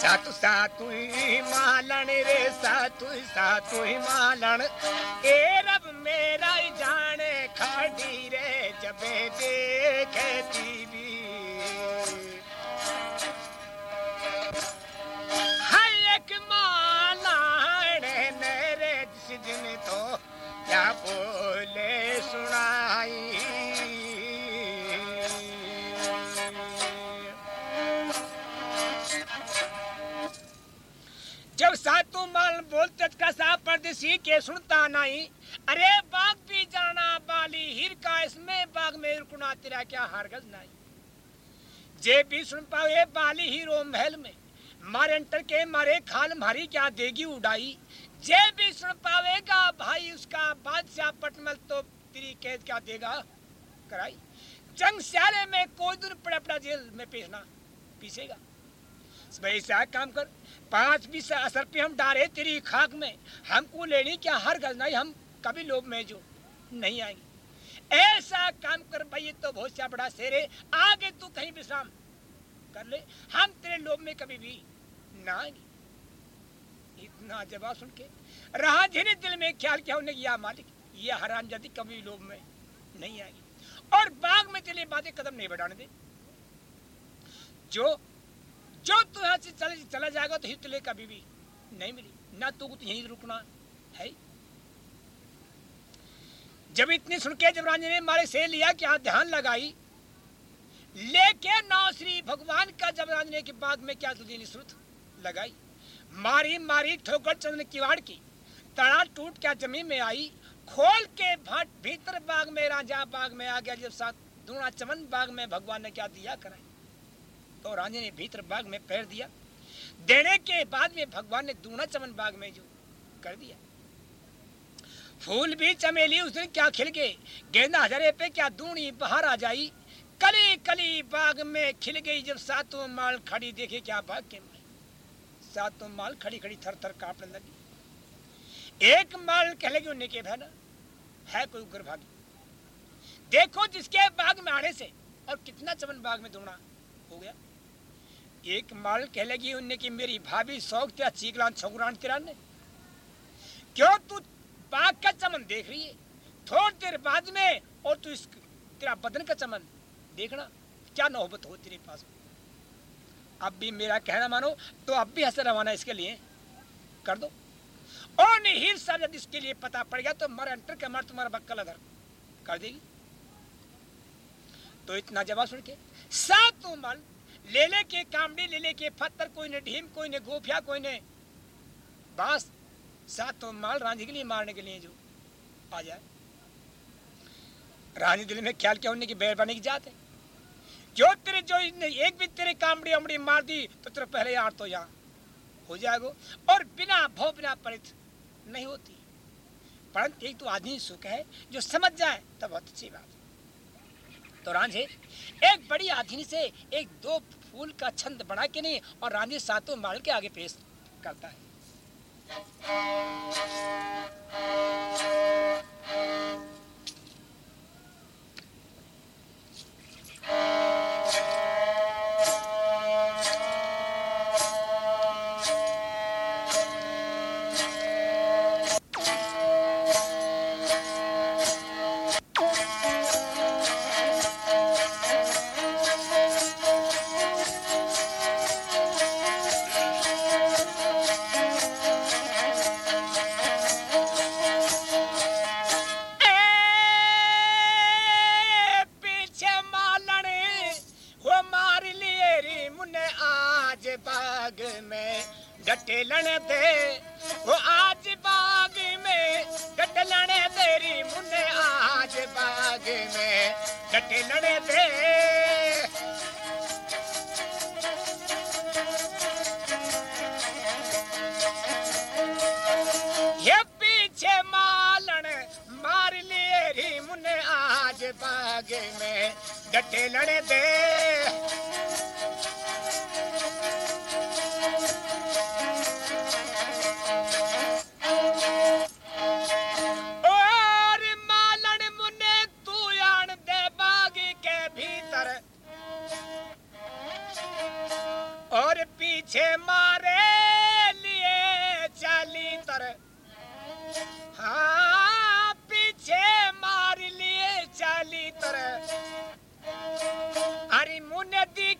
सातु सातु ही मालन रे सातु सातु ही मालन ए रब मेरा जाने, खाड़ी रे जबे देखे टीवी बोलते का सा परदेसी के सुनता नहीं। अरे, बाग भी जाना, बाली हिर का, इसमें बाग में रुकना, तेरा क्या हरगज नहीं। जे भी सुन पाओ बाली हीरो महल में, मारे अंटर के मारे खाल मारी क्या देगी उड़ाई। जे भी सुन पावेगा भाई उसका बादशाह पटमल तो तेरी कैद क्या देगा? कराई। जंग स्याले में कोई दिन पड़ा पड़ा जेल में पेशना पीसेगा। ऐसा काम कर, पाँच बीस असर पे हम डारे तेरी खाक में। हमको लेनी क्या हर गज नहीं, हम कभी लोग में जो नहीं आएँगे। ऐसा काम कर भाई तो बहुत सा बड़ा शेर आगे तू कहीं विश्राम कर ले, हम तेरे लोग में कभी भी ना आएँगे। इतना जवाब सुन के, रहा धीरे दिल में ख्याल किया, उन्हें या मालिक, ये हराम जाति कभी लोग में नहीं आएगी। और बाग में चले बातें कदम नहीं बढ़ाने दे। जो जो तू यहाँ से चले, चला जाएगा तो हितले कभी भी नहीं मिली। ना तू तो यहीं रुकना है। जब इतनी सुन के जब राजा ने मारे से लिया कि हाँ ध्यान लगाई लेके नौ श्री भगवान का जब राजने के बाद में क्या तुझे श्रुत लगाई? मारी मारी ठोकर चंद्र किवाड़ की, तड़ा टूट क्या ज़मीन में आई? खोल के भट भीतर बाग में, राजा बाग में आ गया, जब साथ दूना चमन बाग में भगवान ने क्या दिया कराई? तो राजा ने भीतर बाग में पैर दिया। देने के बाद में भगवान ने दूना चमन बाग में जो कर दिया। फूल भी चमेली, उस दिन क्या खिल गए? गेंदा हजारे पे क्या दूनी बाहर आ जाई? कली कली बाग में खिल गई जब सातों माल खड़ी देखे क्या बाग के माल सातों माल खड़ी खड़ी थर थर कांपने लगी। एक माल कह लगी उन्हें के बहना, है कोई उग्र भागी? देखो जिसके बाग में आने से, और कितना चमन बाग में गया एक माल कह लगी उन्हें कि मेरी भाभी शौक तेरा चीकलान छगुरान तेरा ने। क्यों तू बाग का चमन देख रही है? थोड़ी देर बाद में और तू इस तेरा बदन का चमन देखना, क्या नौबत हो तेरे पास? अब भी मेरा कहना मानो तो अब भी हंस रवाना इसके लिए कर दो। और नहीं सब यदि इसके लिए पता पड़ गया तो मर अंटर के मर तुम्हारा बक्कल अधर कर देगी। तो इतना जवाब सुन के सात मन ले ले के कामड़ी ले ले के पत्थर कोई ने ढीम कोई ने गोफिया कोई ने बाँस सातों माल रांझी के लिए मारने के लिए जो आ जाए। रानी दिल में ख्याल क्या होने की बैरबानी की जात है। जो तेरे, जो एक भी तेरे कामड़ी अमड़ी मार दी तो तेरे पहले यार तो यहाँ हो जाएगा। और बिना भव बिना परित नहीं होती। परंतु एक तो आदमी सुख है, जो समझ जाए, तब बहुत अच्छी बात तो रांझे एक बड़ी आधीनी से एक दो फूल का छंद बना के नहीं, और रांझे सातों माल के आगे पेश करता है Thank you. डटेलन दे। वो आज बाग में डटेलन तेरी मुन्ने आज बाग में। डटेलन दे। ये पीछे मालन मार लिए री मुन्ने आज बाग में। डटेलन दे।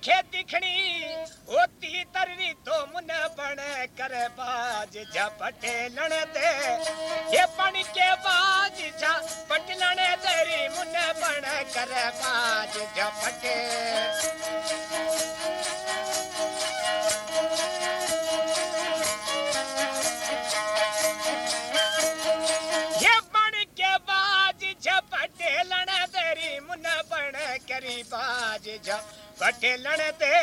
मुने दिखनी, होती तरनी तो मुन बन कर बाज झपटे लण दे। ये पन के बाज झपट लण दे मुन बन कर बाज तेरी मुन बन करी बाज झपटे लण दे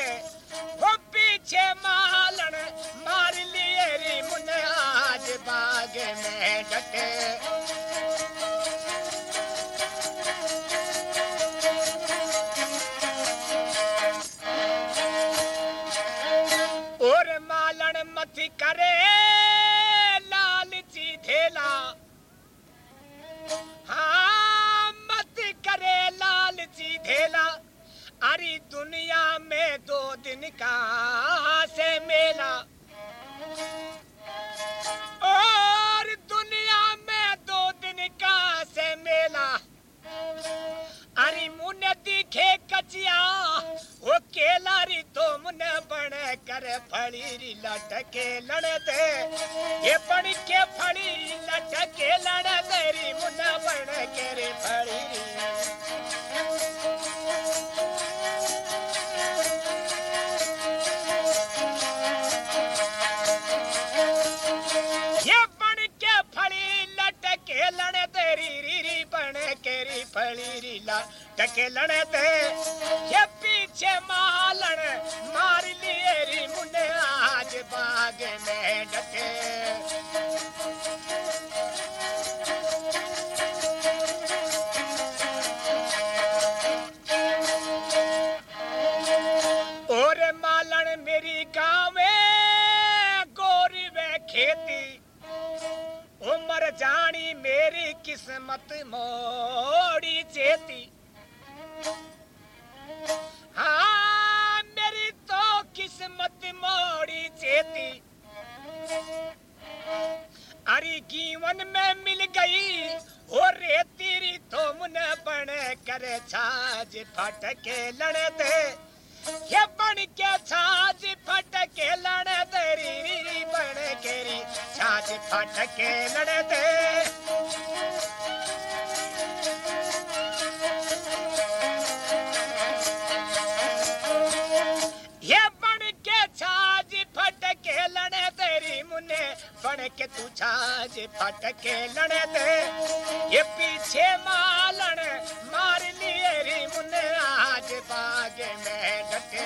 किस्मत मोड़ी चेती। हाँ मेरी तो किस्मत मोड़ी चेती। अरे, जीवन में मिल गई और रे तेरी तो मुन बन कर छाज फटके लड़ दे। ये बन के छाज फटके लड़ दे री बन के री, छाज फटके लड़ दे। लड़े तेरी मुने बन के तू छाज फटके लड़े दे। ये पीछे मालन मार लिए री मुने आज बागे में डटे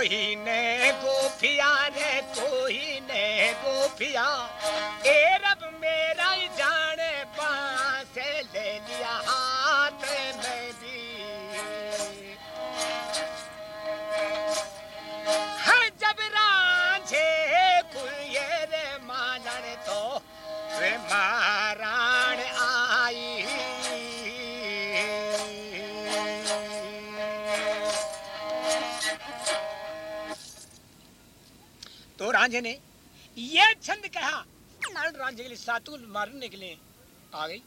कोई ने गोफिया रे कोई ने गोफिया ए रांझे ने ये छंद कहा। नारायण रांझे के लिए सातु मारने के लिए आ गई।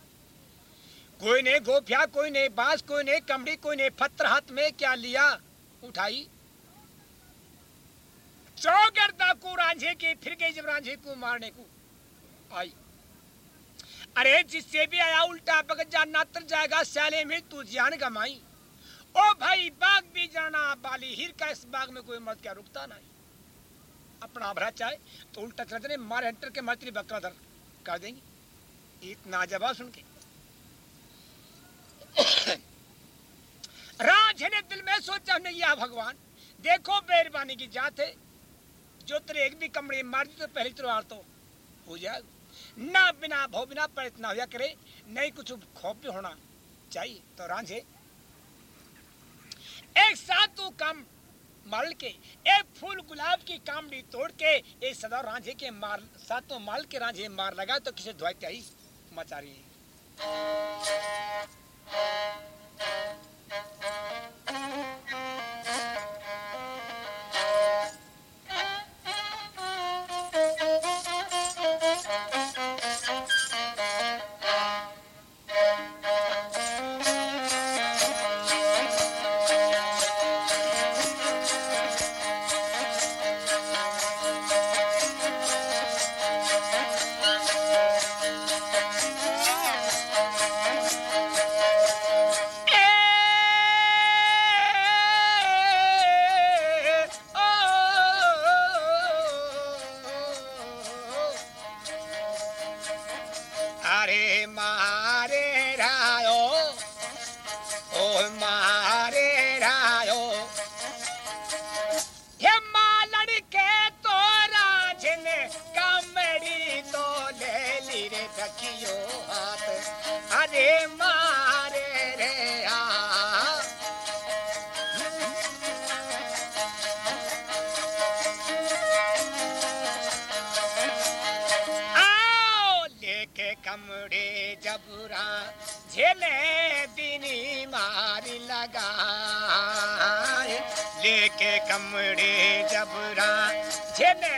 कोई ने गोफिया, कोई ने बाँस, कोई ने कमड़ी, कोई ने पत्थर हाथ में क्या लिया? उठाई। चौगरदा को रांझे के, फिर गई जब रांझे को मारने को। आई। अरे, जिससे भी आया, उल्टा पकड़ जा नातर जाएगा स्याले में तू जान गमाई। ओ भाई, बाग भी जाना, बाली हिर का इस बाग में कोई मर्द क्या रुकता नहीं। अपना भरा चाहे तो उल्टा चलते नहीं मारे हंटर के मरती बकरा धर कर देंगे। इतना जवाब सुन के। राज ने दिल में सोचा नहीं या भगवान। देखो बेरबानी की जात है। जो तेरे एक भी कमरे मार दी तो पहली तलवार तो हो जाए। ना बिना भो बिना पर इतना हो करे, नहीं कुछ खौफ भी होना चाहिए। तो रांझे एक साथ तू काम माल के ए फूल गुलाब की कामड़ी तोड़ के ए सदा रांझे के मार सातों माल के रांझे मार लगा तो किसे ध्वज आई मचा रही कमड़े जबरा झेले दिनी मारी लगा लेके कमड़े जबरा झेले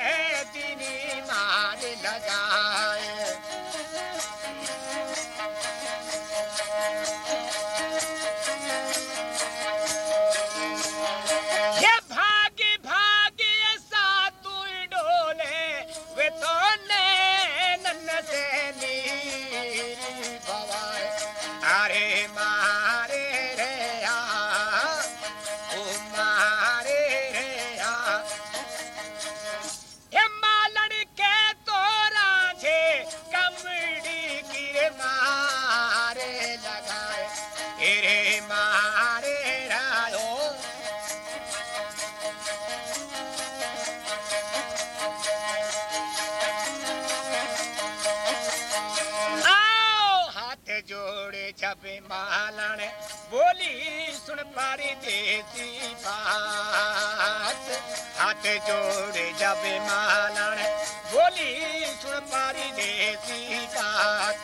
दिनी पारी देती बात। हाथ जोड़े जब मालन बोली सुन पारी देती बात।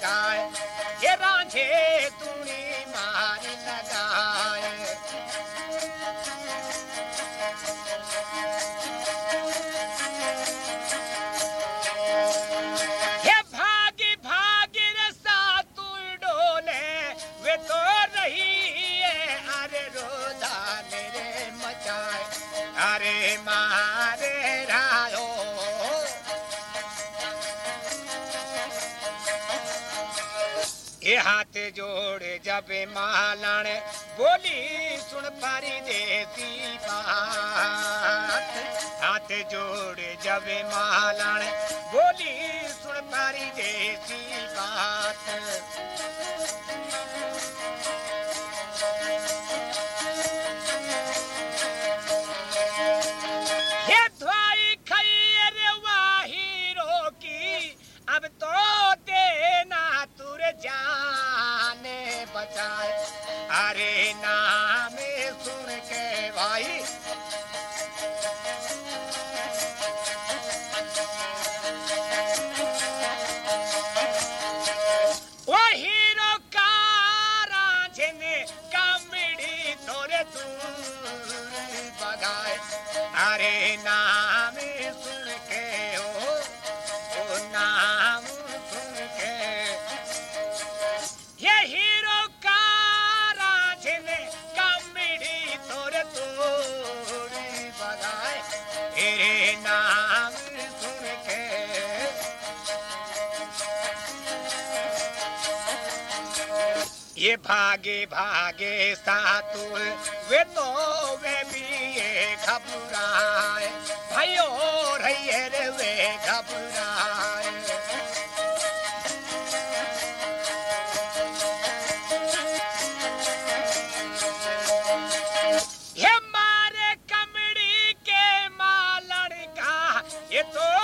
लगाए। ये तूने मार लगाए। भागी भागी डोले, वे तो रही है। अरे मेरे मचाए। अरे मारे जोड़े जाबे मालन बोली सुन पारी देसी बात। हाथ जोड़े जब मालन बोली सुन पारी देसी बात। भागे भागे सातु वे तो वे भी ये घबराए। रहिए रे वे घबराए। ये मारे कमड़ी के मालड़ का, ये तो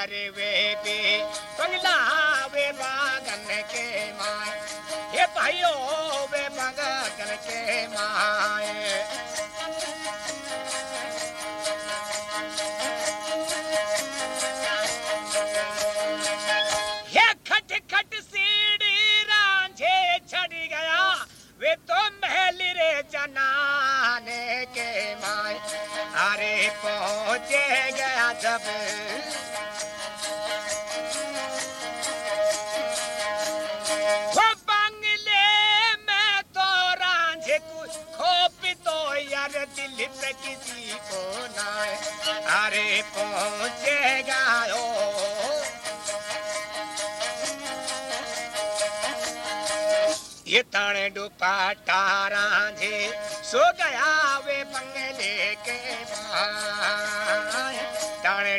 का यार वे भी बंगला वे बागन के माए। ये भाइयों वे बागन के माए। खट खट सीढ़ी रांझे चढ़ गया, वे तो महल जनाने के माए। अरे पहुँचे गया जब किसी को ना अरे पहुंचेगा ओ ये ताने तारा रांझे, सो गया वे बंगले के माए ताने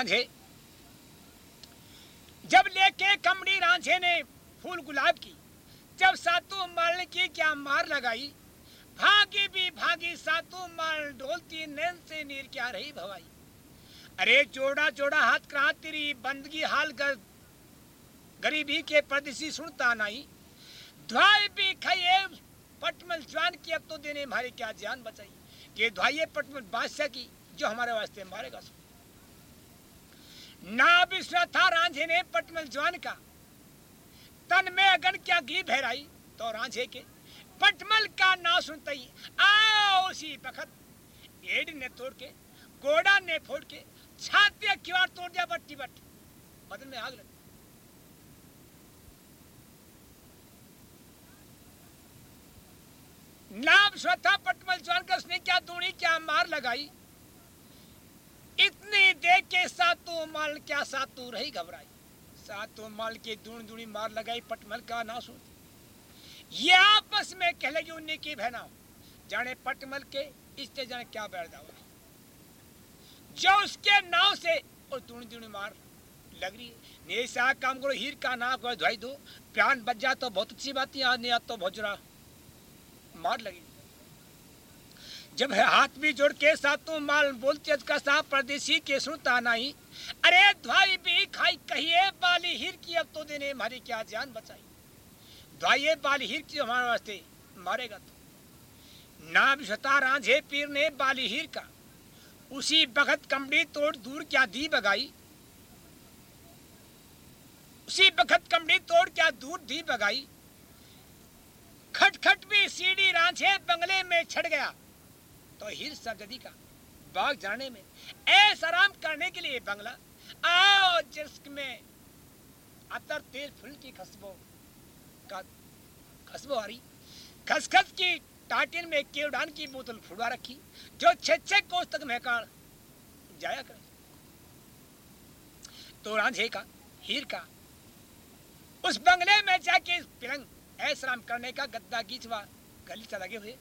रांझे। जब लेके कमड़ी रांझे ने फूल गुलाब की, जब सातू मारने की क्या मार लगाई, भागी भी भागी सातू मार ढोलती नैन से नीर क्या रही भवाई। अरे जोड़ा जोड़ा हाथ करा तेरी बंदगी हाल कर गरीबी के परदेसी सुनता नहीं। ध्वाई भी खाइए, पटमल जवान की अब तो देने हमारे क्या जान बचाई। ये ध्वाइए पटमल बादशाह की, जो हमारे वास्ते मारेगा सो ना बिसरा था रांझे ने पटमल जवान का। तन में अगन क्या घी बहराई तो रांझे के, पटमल का ना सुनते ही आओ उसी बखत। एड ने तोड़ के गोड़ा ने फोड़ के छाती किवाड़ तोड़ दिया बट्टी बट। बदन में आग लगी नाम स्वथा पटमल जवान का उसने क्या दूनी क्या मार लगाई? इतनी देख के सातों माल, क्या सातों रही घबराई? सातों माल के दून दूनी मार लगाई, पटमल का ना सुन ये आपस में कह लगी उन्हीं की बहना जाने पटमल के, इससे जाने क्या बैठ हुआ जो उसके नाव से और दूनी दूनी मार लग रही है। नहीं काम करो, हीर का ना को धोई दो। प्राण बच जा तो बहुत अच्छी बात है नहीं तो भोजरा मार लगी। जब है हाथ भी जोड़ के सातों माल बोलते का सा परदेसी के सुनता नहीं। अरे ध्वाई भी खाई कहिए बाली हीर की, अब तो देने हमारी क्या जान बचाई। ध्वाइए बाली हीर की हमारे वास्ते मारेगा तो। ना विषता रांझे पीर ने बाली हीर का। उसी बखत कमड़ी तोड़ दूर क्या दी बगाई। उसी बखत कमड़ी तोड़ क्या दूर दी बगाई। खटखट भी सीढ़ी रांझे बंगले में छड़ गया। तो हीर सरगदी का बाग जाने में। ऐसा आराम करने के लिए बंगला। आओ जिसक में। अतर तेल फूल की खसबो का खसबो आ रही। खसखस की टाटिन में केवडान की बोतल फुड़वा रखी, जो छह छह कोस तक महकान जाया करे। तो रांझे का, हीर का, उस बंगले में जाके पिरंग ऐसराम करने का गद्दा गीचवा, गली से लगे हुए।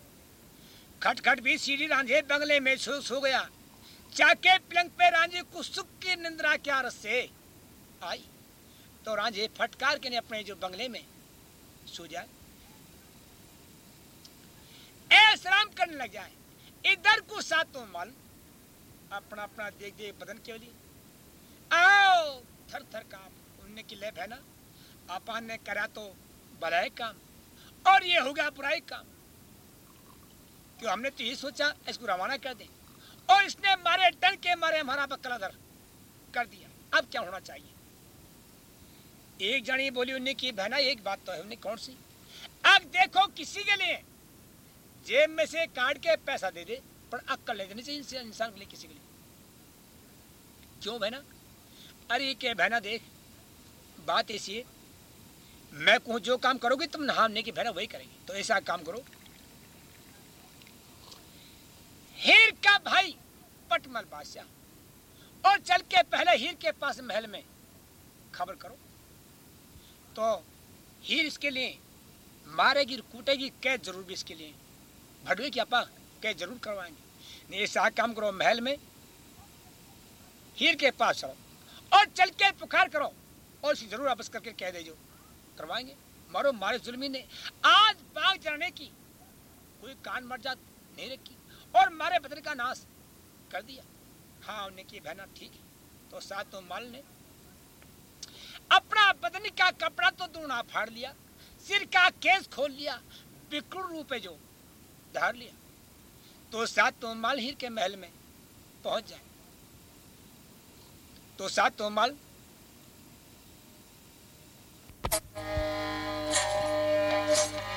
खटखट भी सीढ़ी रांझे बंगले में सो सो गया। चाके पलंग पे रांझे को सुख की निंद्रा क्या रस से आई। तो रांझे फटकार के ने अपने जो बंगले में सो जाए। ऐसराम करने लग जाए। इधर को सातों माल अपना अपना देख देख बदन के लिए? आओ, थर थर काम। उनने की लेप है ना आपा ने करा तो भलाई काम। और ये हो गया बुराई काम। क्यों हमने तो ये सोचा, इसको रवाना कर दें। और इसने मारे, डर के मारे हमारा बकलाधर कर दिया। अब क्या होना चाहिए? एक जनी बोली उन्हें की, बहना, एक बात तो है उन्हें कौन सी? अब देखो किसी के लिए जेब में से काट के पैसा दे दे, पर अक्कल ले देनी चाहिए इंसान के लिए, किसी के लिए। क्यों बहना? अरे के बहना, देख, बात ऐसी है, मैं कहूँ, जो काम करोगे तुम नहाने की, बहना, वही करेगी। तो ऐसा काम करो हीर का भाई पटमल बादशाह, और चल के पहले हीर के पास महल में खबर करो। तो हीर इसके लिए मारेगी कूटेगी, कैद ज़रूर भी इसके लिए। भड़वे की अपा कैद ज़रूर करवाएँगे। नहीं, ऐसा काम करो, महल में हीर के पास चलो और चल के पुकार करो और इसे ज़रूर वापस करके कह दे जो करवाएँगे। मारो, मारे जुल्मी ने आज बाग जलाने की कोई कान मर जात नहीं रखी। और मारे बदन का नाश कर दिया। हाँ उन्हें की बहना ठीक है। तो साथ तो माल ने अपना बदन का कपड़ा तो दूना फाड़ लिया, सिर का केस खोल लिया, बिकुल रूपे जो, धार लिया। तो सात माल हीर के महल में पहुँच जाए। तो सात माल तो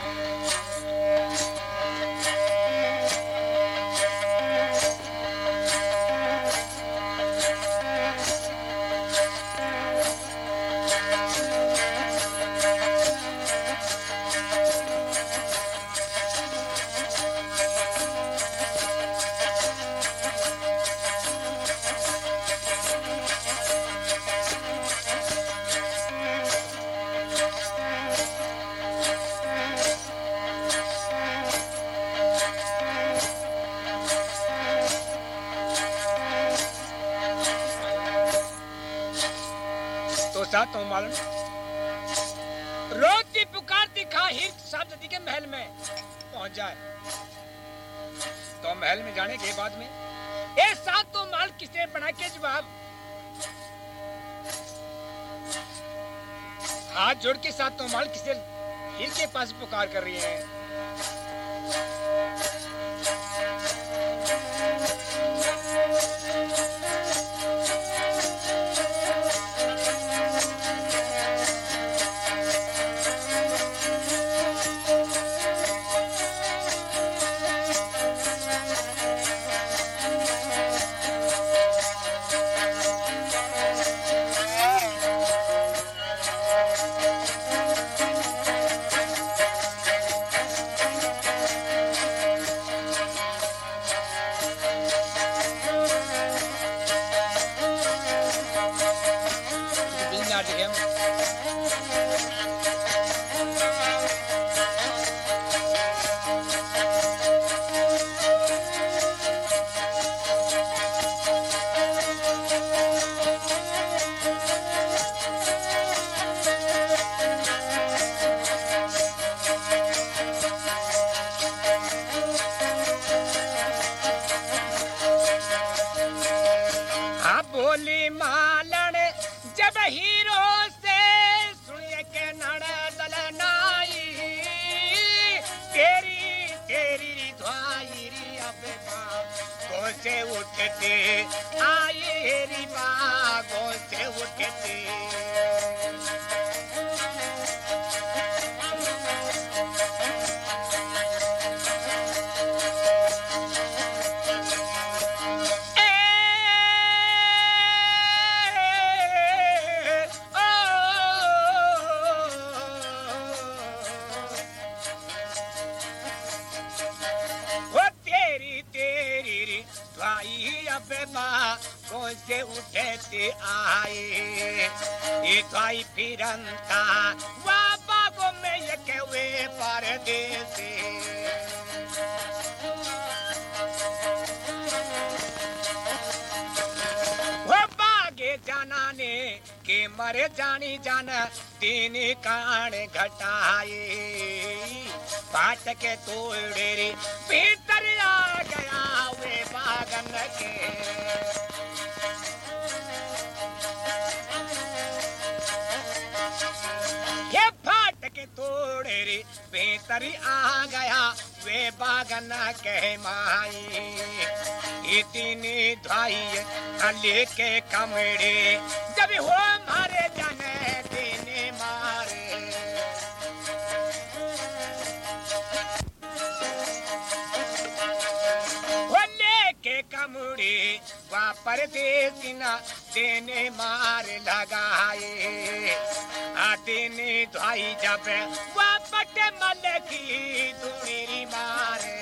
सात हूँ मालूम रोती पुकारती खा हीर साहब नदी के महल में पहुँच जाए। तो महल में जाने के बाद में ए साथ तो माल किसने बना के जवाब? हाथ जोड़ के साथ तो माल किसे हिर के पास पुकार कर रही है? आए। ये भाई फिरंता वाह बागों में ये के वे परदेसी। वो बागे जाना ने के मरे जानी जान, तीन कान घटाए। पाट के तोड़े भीतर आ गया वे बागन के। भीतर आ गया, वे बागन के माई। इतनी धाई अली के कमरे, जब हो मारे जाने देने मारे। लेके कमरे वहाँ परदेसिना देने मार लगाए। देने धाई जब वापट मल की दूरी मारे।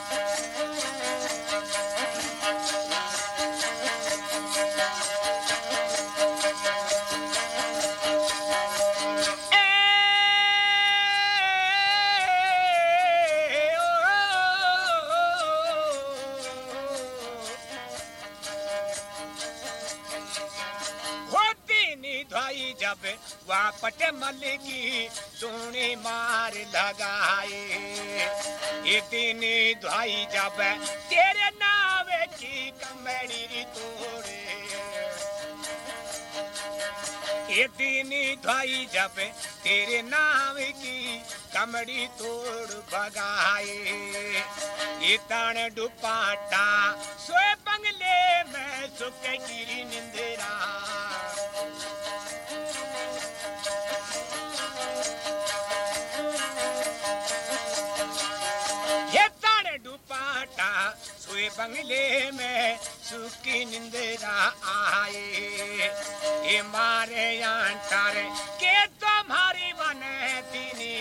भाई मल की सोने मार लगाए। ये दिन धाई जब तेरे नावे की कमड़ी तोड़े। ये दिन धाई जब तेरे नाम की कमड़ी तोड़ भगाए। ये दुपाटा सोए बंगले में सुख गिरी निंदेरा। बंगले में सुखी निंदरा आए। ये मारे अंतर के तुम्हारी बने दीनी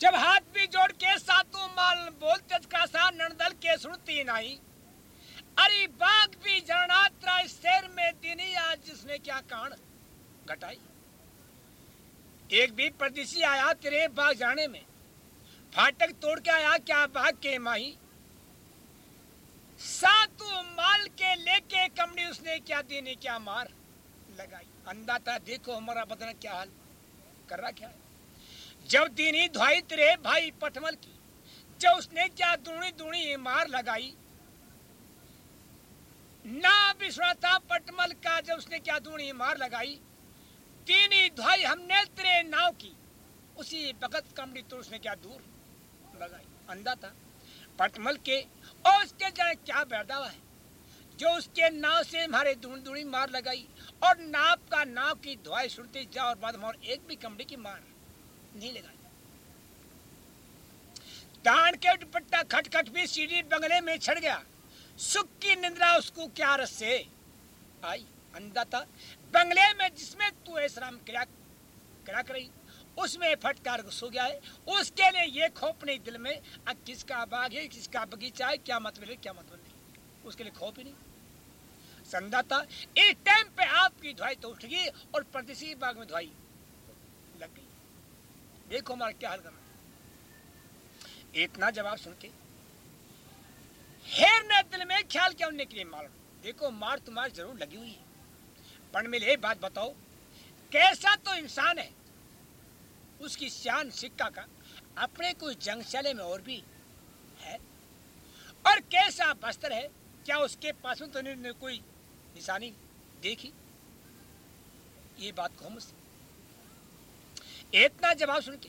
जब हाथ भी जोड़ के सातों माल बोलते का सा नंदल के सुनती नहीं। अरे बाग भी जरनात्रा इस शेर में दिनी आज जिसने क्या कान घटाई एक भी परदेसी आया तेरे बाग जाने में। फाटक तोड़ के आया क्या बाग के माही। सातों माल के लेके कमड़ी उसने क्या देने, क्या मार लगाई। अंदाता देखो, हमारा बदन क्या हाल कर रहा क्या है? जब दीनी धुआई तेरे भाई पटमल की, जब उसने क्या दूनी दूनी मार लगाई। ना था पटमल का जब उसने क्या दूनी मार लगाई, तीनी धुआई हमने तेरे नाव की। उसी बगत कमड़ी तो उसने क्या दूर लगाई। अंधा था। पटमल के और उसके जाने क्या बैठावा है? जो उसके नाव से हमारे दूनी दूनी मार लगाई और नाव का नाव की धुआई सुनते जा और बाद और एक भी कमड़ी की मार। नहीं लगाई तान के दुपट्टा खट खट भी सीढ़ी बंगले में छड़ गया। सुख की निंद्रा उसको क्या रस से? आई, अंधा था। बंगले में जिसमें तू ऐसराम क्या क्या करी। उसमें फटकार सो गया है। उसके लिए ये खौफ नहीं दिल में। आ किसका बाग है, किसका बगीचा है, क्या मतलब है, क्या मतलब नहीं उसके लिए खौफ ही नहीं। संदाता इस टाइम पे आपकी धुआई तो उठ गई और परदेसी बाग में धुआई लग गई। देखो हमारा क्या हाल करना? इतना जवाब सुन के। हेर दिल में, ख्याल किया उनने के लिए मार? देखो, मार तुम्हारी ज़रूर लगी हुई है। पण मिले बात बताओ, कैसा तो इंसान है? उसकी शान सिक्का का अपने कोई जंगशाले में और भी है? और कैसा बस्तर है? क्या उसके पास में तो कोई निशानी देखी? ये बात कहो मुझसे इतना जवाब सुन के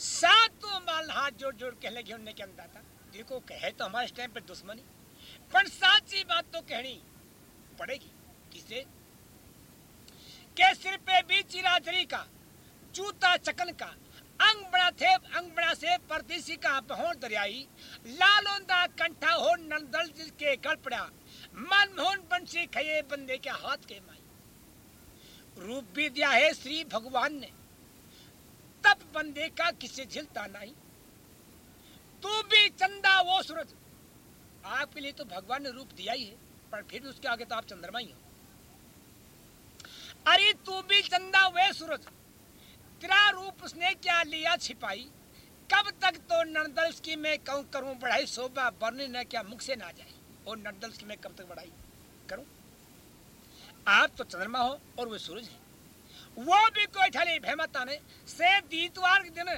सातों माल हाथ जोड़ जोड़ कहने लगे उनने के अंदर था देखो कहे तो हमारे टाइम पे दुश्मनी, पर साची बात तो कहनी पड़ेगी। किसे के सिर पे भी चिराधरी का, जूता चकन का, अंग बड़ा थे अंग बड़ा से परदेसी का बहोर दरियाई लालोंदा कंठा हो नंदल के गल पड़ा मनमोहन बंशी खये बंदे के हाथ के माई। रूप भी दिया है श्री भगवान ने तब बंदे का किसे झिलता नहीं? तू भी चंदा वो सूरज। आपके लिए तो भगवान ने रूप दिया ही है, पर फिर उसके आगे तो आप चंद्रमा ही हो। अरे तू भी चंदा वे सूरज। तेरा रूप उसने क्या लिया छिपाई? कब तक तो नंदल की मैं कहूँ, करूँ बढ़ाई शोभा, बरने न क्या मुख से ना जाए? और नंदल की मैं कब तक बढ़ाई करूँ? आप तो चंद्रमा हो और वे सूरज है। वो भी कोई ठले भहमता ने से दीतवार के दिन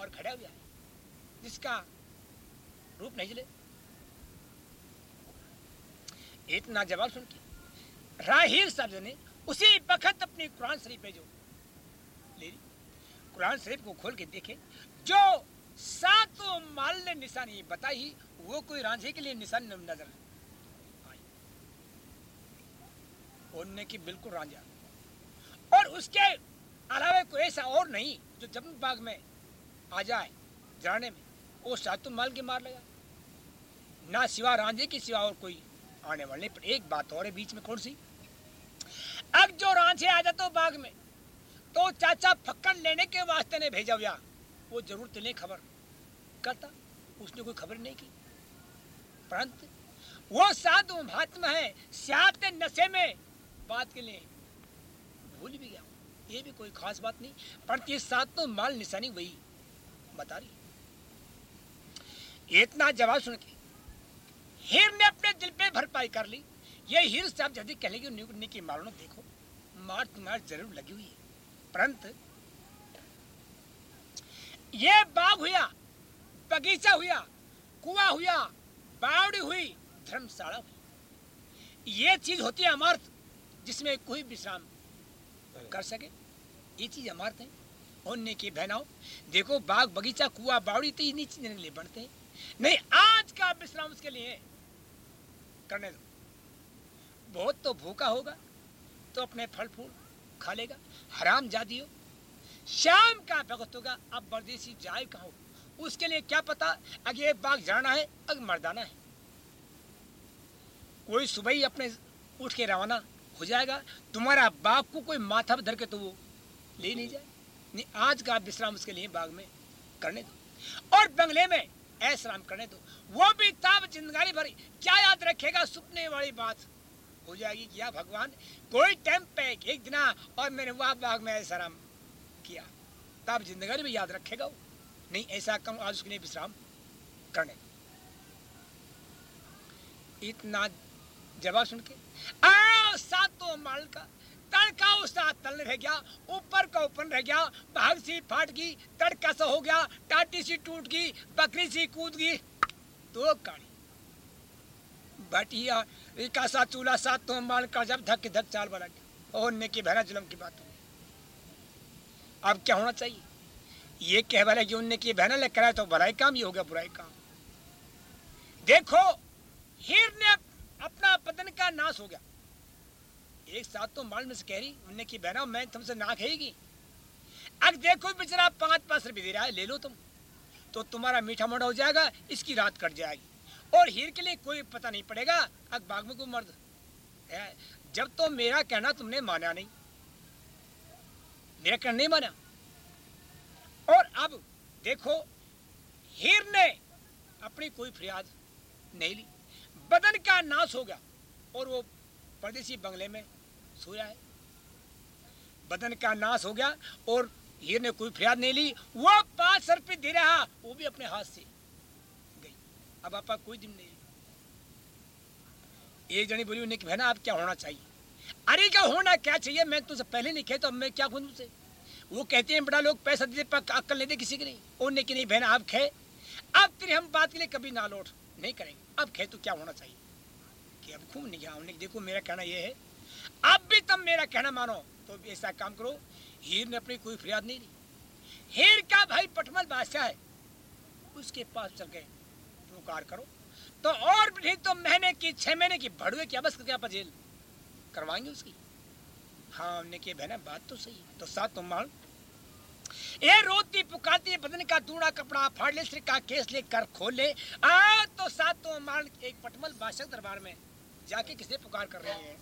और खड़ा हुआ जिसका रूप नहीं चले इतना जवाब सुन के राहिर साहब ने उसी वक्त अपनी कुरान शरीफ में जो ले ली। कुरान शरीफ को खोल के देखे, जो सातों माल ने निशानी बताई, वो कोई रांझे के लिए निशान नज़र आई उनने की बिल्कुल रांझा। और उसके अलावा कोई ऐसा और नहीं जो जब बाग में आ जाए, जाने में। वो सातों माल के मार लगा। ना सिवा रांझे की सिवा और कोई आने वाले पर एक बात और है, बीच में कौन सी? अब जो रांझे आ जाते बाग में तो चाचा फक्कन लेने के वास्ते ने भेजा हुआ। वो ज़रूर तिले खबर करता। उसने कोई खबर नहीं की। परंतु वो साधु महात्मा है सियात नशे में बात के लिए। भूल भी गया ये भी कोई खास बात नहीं परंतु ये सातों माल निशानी वही। बता रही इतना जवाब सुन के हीर ने अपने दिल पे भरपाई कर ली। ये हीर साहब जल्दी कह लेगी निकलने की मारो देखो। मार तुम्हार ज़रूर लगी हुई है। परंतु ये बाग हुआ, बगीचा हुआ, कुआ हुआ, बावड़ी हुई, धर्मशाला हुई। ये चीज़ होती है अमर्थ, जिसमें कोई विश्राम कर सके। ये चीज़ अमर्थ है। होने की बहनाओ, देखो बाग बगीचा, कुआ, बावड़ी तो इन्हीं चीज़ों के लिए बनते हैं। नहीं, आज का विश्राम उसके लिए करने दो। बहुत तो भूखा होगा तो अपने फल फूल खा लेगा, हराम जादी हो। शाम का वक्त होगा अब परदेसी जाए कहा उसके लिए क्या पता अगे बाग जाना है अग मरदाना है। कोई सुबह ही अपने उठ के रवाना हो जाएगा। तुम्हारा बाप को कोई माथा धर के तो वो ले नहीं जाए। नहीं, आज का विश्राम उसके लिए बाग में करने दो। और बंगले में ऐश्राम करने दो। वो भी ताब जिंदगानी भरी। क्या याद रखेगा? सुपने वाली बात हो जाएगी क्या भगवान, कोई टाइम पे एक दिन और मैंने वहाँ बाग में ऐसा आराम किया। तब ज़िंदगी में याद रखेगा वो। नहीं, ऐसा कम आज उसके लिए विश्राम करने इतना जवाब सुन के तड़का उसका तल रह गया, ऊपर का रह गया, भाग सी फाट गई, तड़का सा हो गया, टाटी सी टूट गई, बकरी सी कूद गई। काड़ी बटिया सा चूल्हा, सात तो माल का जब धक धक चाल बना गया। और बहरा जुलम की बात हुई। अब क्या होना चाहिए? ये कह वाले कि उनने की बहना लेकर आए तो काम, ये हो गया बुराई काम। देखो, हीर ने अपना पतन का नाश हो गया। एक साथ तो माल में से कह रही, उनने की बहना, मैं तुमसे ना खाएगी अब देखो बेचारा पाँच पाँच रुपये दे रहा है, ले लो तुम। तो तुम्हारा मीठा मोटा हो जाएगा, इसकी रात कट जाएगी। और हीर के लिए कोई पता नहीं पड़ेगा अब बाग में को मर्द। जब तो मेरा कहना तुमने माना नहीं। मेरा कहना नहीं माना। और अब देखो, हीर ने अपनी कोई फरियाद नहीं ली। बदन का नाश हो गया। और वो परदेसी बंगले में सोया है। बदन का नाश हो गया और हीर ने कोई फरियाद नहीं ली। वो पाँच सौ रुपये दे रहा, वो भी अपने हाथ से गई। अब आपका कोई दिन नहीं एक जनी बोली, उन्हें कि, बहना, आप क्या होना चाहिए? अरे, क्या होना, क्या चाहिए? मैं तुझसे पहले नहीं कहता मैं क्या कहूँ तुझसे वो कहते हैं, बड़ा लोग पैसा दे पर अक्कल नहीं दे किसी की नहीं। उन्हें की, नहीं, बहन, आप खे। अब तेरे हम बात के लिए कभी ना लौट। नहीं करेंगे। अब खे तो क्या होना चाहिए? कि अब खूब उन्हें देखो, मेरा कहना ये है, अब भी तुम मेरा कहना मानो तो ऐसा काम करो। हीर ने अपनी कोई फरियाद नहीं दी हीर का भाई पटमल बादशाह है। उसके पास चल गए। पुकार करो। तो और भी तो महीने की, छह महीने की भड़ुए की अबस क्या जेल करवाएँगे उसकी। हाँ हमने की बहना, बात तो सही है। तो साथ तुम मान ये रोती पुकारती बदन का दूड़ा कपड़ा फाड़ ले का केस लेकर खोले आ तो सात तो मान एक पटमल बादशाह दरबार में जाके किसे पुकार कर रहे है?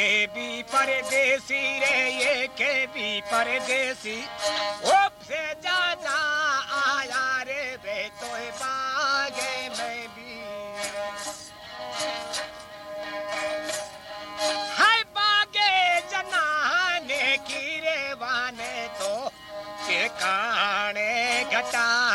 के भी परदेसी रे ये के भी परदेसी। ओ God.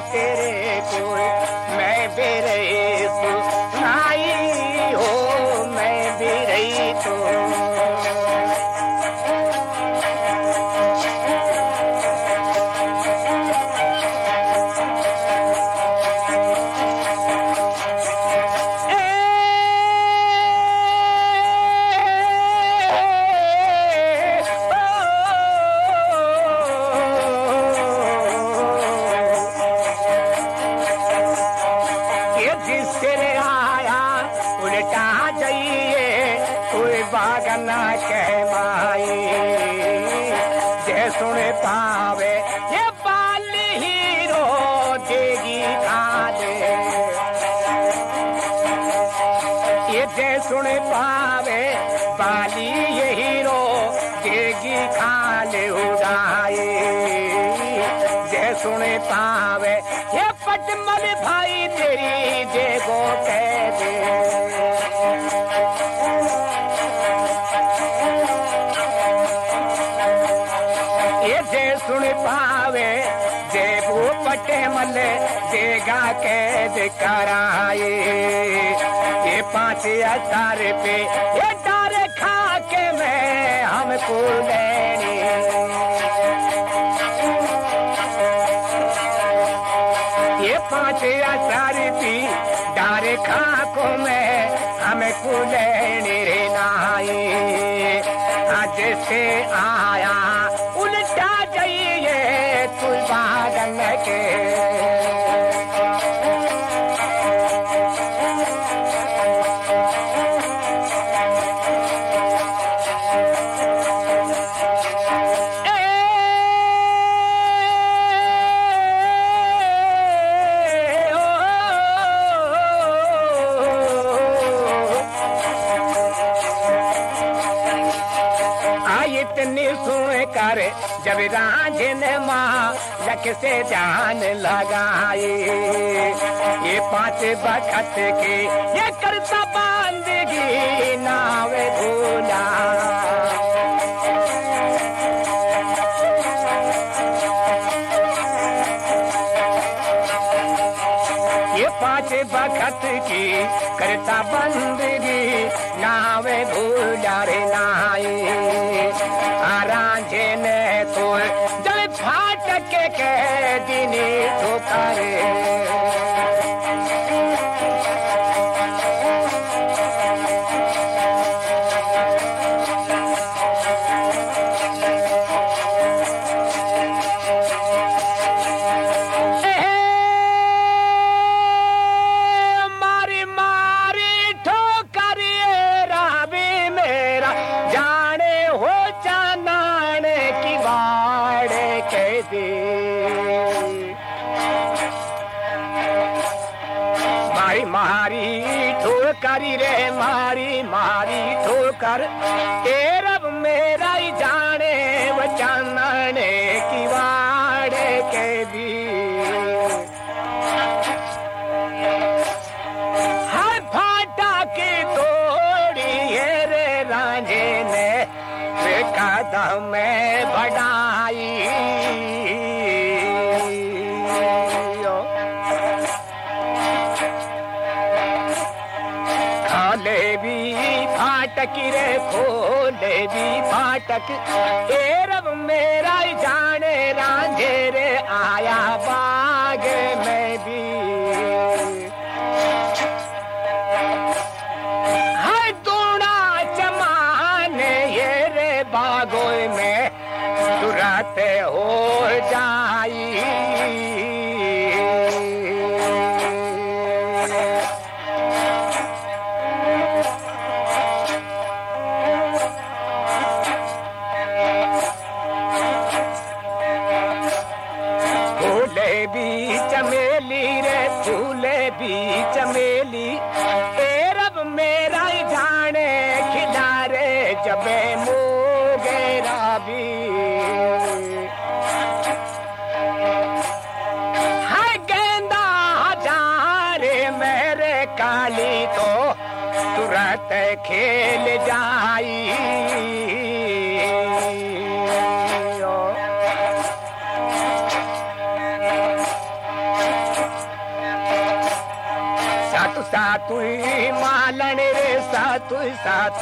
तेरे को मैं बेरे गा के जयकाराए ये पाँच हज़ार पे ये डर खा के मैं हमको लेनी। ये पाँच हज़ार पी डारे खा को मैं हमको लेनी। आँख से जान लगाए। ये पाँच बखत के, ये करता बंदगी नाव भूला ये पाँच बखत की, करता बंदगी नाव भूला रे नाई দিনে ঠোকারে किरे खोले भी फाटक। ए मेरा जाने रांझेरे आया बा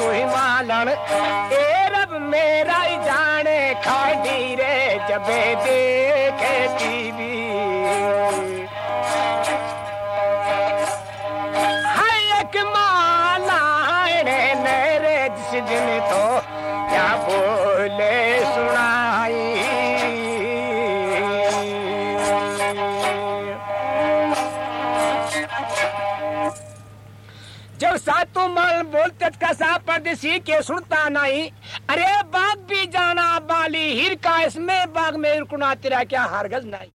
सातु ही मालन ए रब मेरा ही जाने खाड़ी रे जबे देखे परदेसी के सुनता नहीं। अरे बाग भी जाना बाली, हिर का इसमें बाग में रुकना तेरा क्या हरगज नहीं।